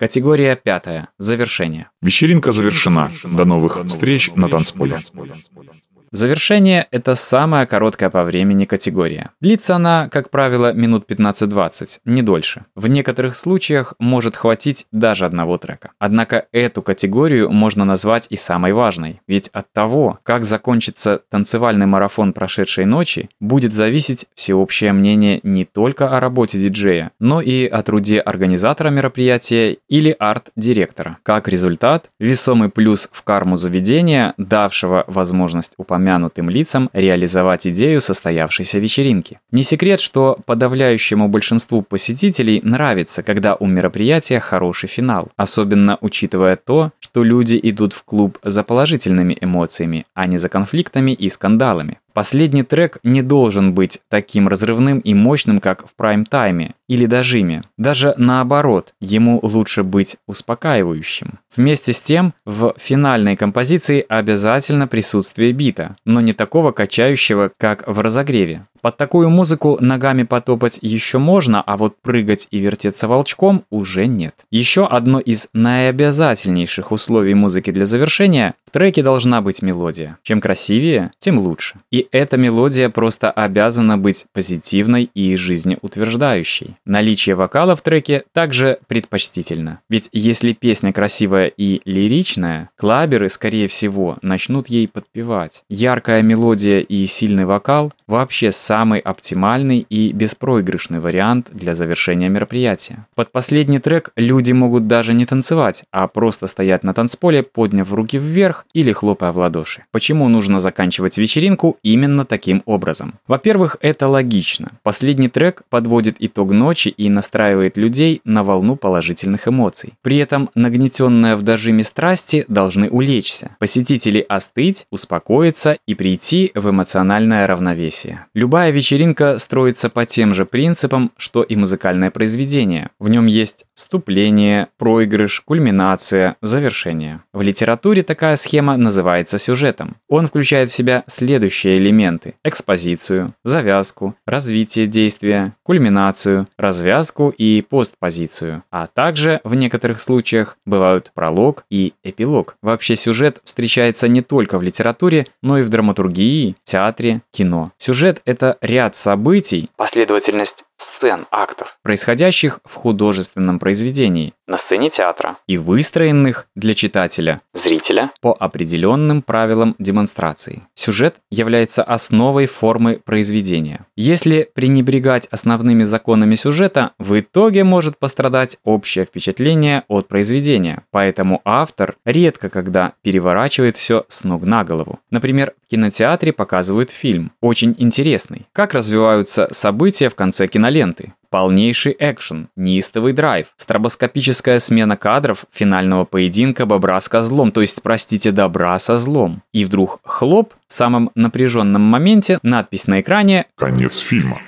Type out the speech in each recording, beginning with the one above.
Категория пятая. Завершение. Вечеринка завершена. До новых встреч на танцполе. Завершение – это самая короткая по времени категория. Длится она, как правило, минут 15-20, не дольше. В некоторых случаях может хватить даже одного трека. Однако эту категорию можно назвать и самой важной, ведь от того, как закончится танцевальный марафон прошедшей ночи, будет зависеть всеобщее мнение не только о работе диджея, но и о труде организатора мероприятия или арт-директора. Как результат, весомый плюс в карму заведения, давшего возможность упомянуть упомянутым лицам реализовать идею состоявшейся вечеринки. Не секрет, что подавляющему большинству посетителей нравится, когда у мероприятия хороший финал, особенно учитывая то, что люди идут в клуб за положительными эмоциями, а не за конфликтами и скандалами. Последний трек не должен быть таким разрывным и мощным, как в прайм-тайме или дожиме. Даже наоборот, ему лучше быть успокаивающим. Вместе с тем, в финальной композиции обязательно присутствие бита, но не такого качающего, как в разогреве. Под такую музыку ногами потопать еще можно, а вот прыгать и вертеться волчком уже нет. Еще одно из наиобязательнейших условий музыки для завершения – в треке должна быть мелодия. Чем красивее, тем лучше. И эта мелодия просто обязана быть позитивной и жизнеутверждающей. Наличие вокала в треке также предпочтительно. Ведь если песня красивая и лиричная, клаберы, скорее всего, начнут ей подпевать. Яркая мелодия и сильный вокал – вообще самый оптимальный и беспроигрышный вариант для завершения мероприятия. Под последний трек люди могут даже не танцевать, а просто стоять на танцполе, подняв руки вверх или хлопая в ладоши. Почему нужно заканчивать вечеринку именно таким образом? Во-первых, это логично. Последний трек подводит итог ночи и настраивает людей на волну положительных эмоций. При этом нагнетенные в дожиме страсти должны улечься. Посетители остыть, успокоиться и прийти в эмоциональное равновесие. Любая Любая вечеринка строится по тем же принципам, что и музыкальное произведение. В нем есть вступление, проигрыш, кульминация, завершение. В литературе такая схема называется сюжетом. Он включает в себя следующие элементы. Экспозицию, завязку, развитие действия, кульминацию, развязку и постпозицию. А также в некоторых случаях бывают пролог и эпилог. Вообще сюжет встречается не только в литературе, но и в драматургии, театре, кино. Сюжет – это ряд событий, последовательность сцен, актов, происходящих в художественном произведении, на сцене театра и выстроенных для читателя, зрителя, по определенным правилам демонстрации. Сюжет является основой формы произведения. Если пренебрегать основными законами сюжета, в итоге может пострадать общее впечатление от произведения, поэтому автор редко когда переворачивает все с ног на голову. Например, в кинотеатре показывают фильм, очень интересный, как развиваются события в конце киноленты. Полнейший экшен, неистовый драйв, стробоскопическая смена кадров финального поединка бобра с козлом, то есть, простите, добра со злом. И вдруг хлоп, в самом напряженном моменте надпись на экране «Конец фильма».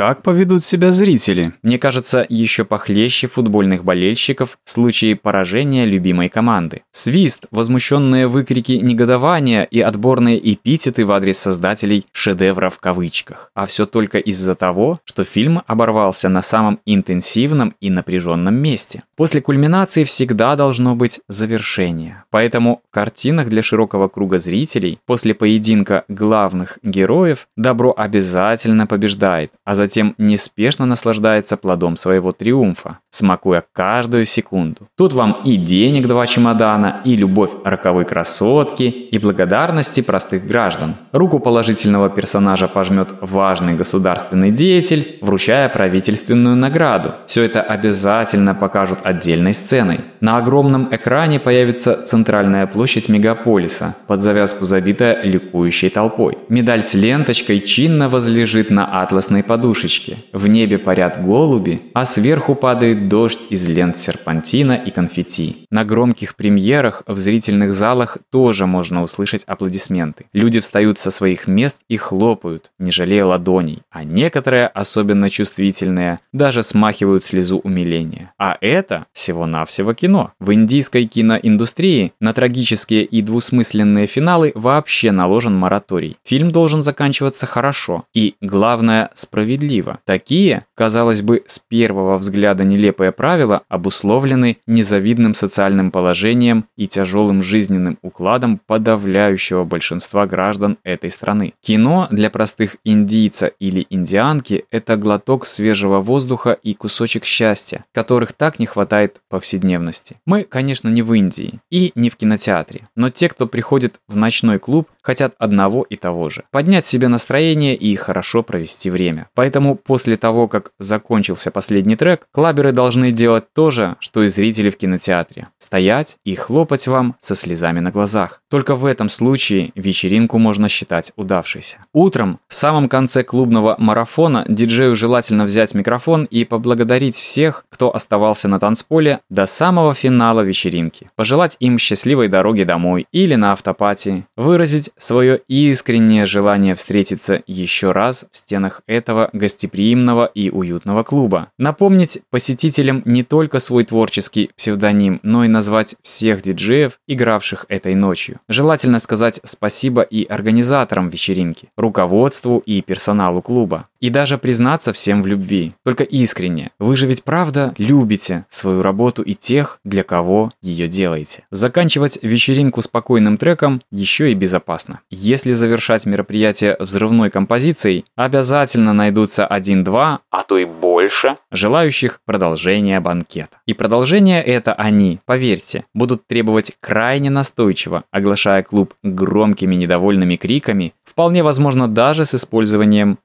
Как поведут себя зрители? Мне кажется, еще похлеще футбольных болельщиков в случае поражения любимой команды. Свист, возмущенные выкрики негодования и отборные эпитеты в адрес создателей «шедевра» в кавычках. А все только из-за того, что фильм оборвался на самом интенсивном и напряженном месте. После кульминации всегда должно быть завершение. Поэтому в картинах для широкого круга зрителей после поединка главных героев добро обязательно побеждает, а затем затем неспешно наслаждается плодом своего триумфа, смакуя каждую секунду. Тут вам и денег два чемодана, и любовь роковой красотки, и благодарности простых граждан. Руку положительного персонажа пожмет важный государственный деятель, вручая правительственную награду. Все это обязательно покажут отдельной сценой. На огромном экране появится центральная площадь мегаполиса, под завязку забитая ликующей толпой. Медаль с ленточкой чинно возлежит на атласной подушке, подушечки. В небе парят голуби, а сверху падает дождь из лент серпантина и конфетти. На громких премьерах в зрительных залах тоже можно услышать аплодисменты. Люди встают со своих мест и хлопают, не жалея ладоней. А некоторые, особенно чувствительные, даже смахивают слезу умиления. А это всего-навсего кино. В индийской киноиндустрии на трагические и двусмысленные финалы вообще наложен мораторий. Фильм должен заканчиваться хорошо и, главное, справедливо несправедливо. Такие, казалось бы, с первого взгляда нелепые правила обусловлены незавидным социальным положением и тяжелым жизненным укладом подавляющего большинства граждан этой страны. Кино для простых индийца или индианки – это глоток свежего воздуха и кусочек счастья, которых так не хватает повседневности. Мы, конечно, не в Индии и не в кинотеатре, но те, кто приходит в ночной клуб, хотят одного и того же – поднять себе настроение и хорошо провести время. Поэтому после того, как закончился последний трек, клаберы должны делать то же, что и зрители в кинотеатре – стоять и хлопать вам со слезами на глазах. Только в этом случае вечеринку можно считать удавшейся. Утром, в самом конце клубного марафона, диджею желательно взять микрофон и поблагодарить всех, кто оставался на танцполе до самого финала вечеринки. Пожелать им счастливой дороги домой или на автопати, выразить свое искреннее желание встретиться еще раз в стенах этого гостеприимного и уютного клуба. Напомнить посетителям не только свой творческий псевдоним, но и назвать всех диджеев, игравших этой ночью. Желательно сказать спасибо и организаторам вечеринки, руководству и персоналу клуба. И даже признаться всем в любви. Только искренне. Вы же ведь правда любите свою работу и тех, для кого ее делаете. Заканчивать вечеринку спокойным треком еще и безопасно. Если завершать мероприятие взрывной композицией, обязательно найдутся один-два, а то и больше, желающих продолжения банкета. И продолжение это они, поверьте, будут требовать крайне настойчиво, оглашая клуб громкими недовольными криками, вполне возможно даже с использованием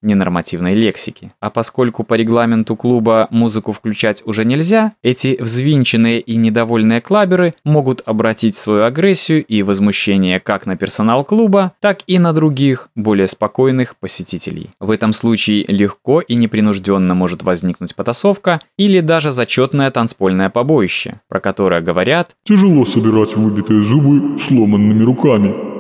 ненормативной лексики. А поскольку по регламенту клуба музыку включать уже нельзя, эти взвинченные и недовольные клаберы могут обратить свою агрессию и возмущение как на персонал клуба, так и на других, более спокойных посетителей. В этом случае легко и непринужденно может возникнуть потасовка или даже зачетное танцпольное побоище, про которое говорят «Тяжело собирать выбитые зубы сломанными руками».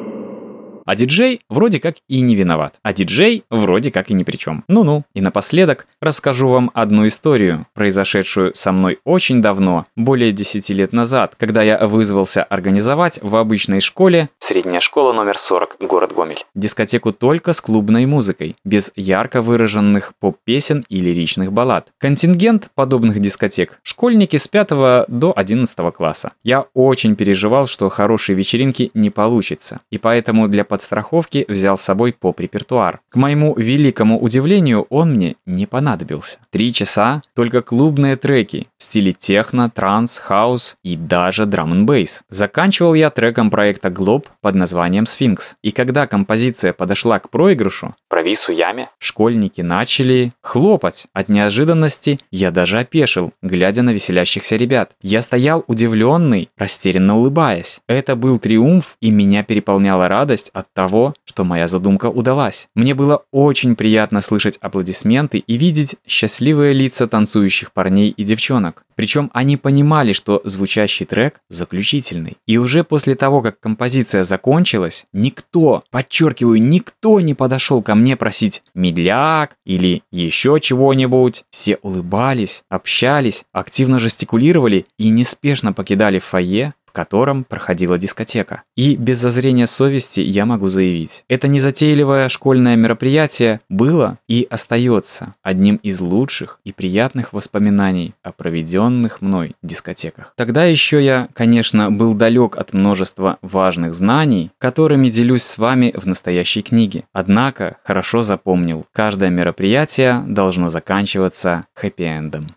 А диджей вроде как и не виноват. А диджей вроде как и ни при чем. Ну-ну. И напоследок расскажу вам одну историю, произошедшую со мной очень давно, более 10 лет назад, когда я вызвался организовать в обычной школе Средняя школа номер 40, город Гомель. Дискотеку только с клубной музыкой, без ярко выраженных поп-песен и лиричных баллад. Контингент подобных дискотек – школьники с 5 до 11 класса. Я очень переживал, что хорошей вечеринки не получится, и поэтому для подстраховки взял с собой поп-репертуар. К моему великому удивлению, он мне не понадобился. Три часа – только клубные треки в стиле техно, транс, хаус и даже драм н бейс. Заканчивал я треком проекта Globe под названием «Сфинкс». И когда композиция подошла к проигрышу, провису яме, школьники начали хлопать. От неожиданности я даже опешил, глядя на веселящихся ребят. Я стоял удивленный, растерянно улыбаясь. Это был триумф, и меня переполняла радость от того, что моя задумка удалась. Мне было очень приятно слышать аплодисменты и видеть счастливые лица танцующих парней и девчонок. Причем они понимали, что звучащий трек заключительный. И уже после того, как композиция закончилась, никто, подчеркиваю, никто не подошел ко мне просить медляк или еще чего-нибудь. Все улыбались, общались, активно жестикулировали и неспешно покидали фойе, котором проходила дискотека. И без зазрения совести я могу заявить, это незатейливое школьное мероприятие было и остается одним из лучших и приятных воспоминаний о проведенных мной дискотеках. Тогда еще я, конечно, был далек от множества важных знаний, которыми делюсь с вами в настоящей книге. Однако хорошо запомнил, каждое мероприятие должно заканчиваться хэппи-эндом.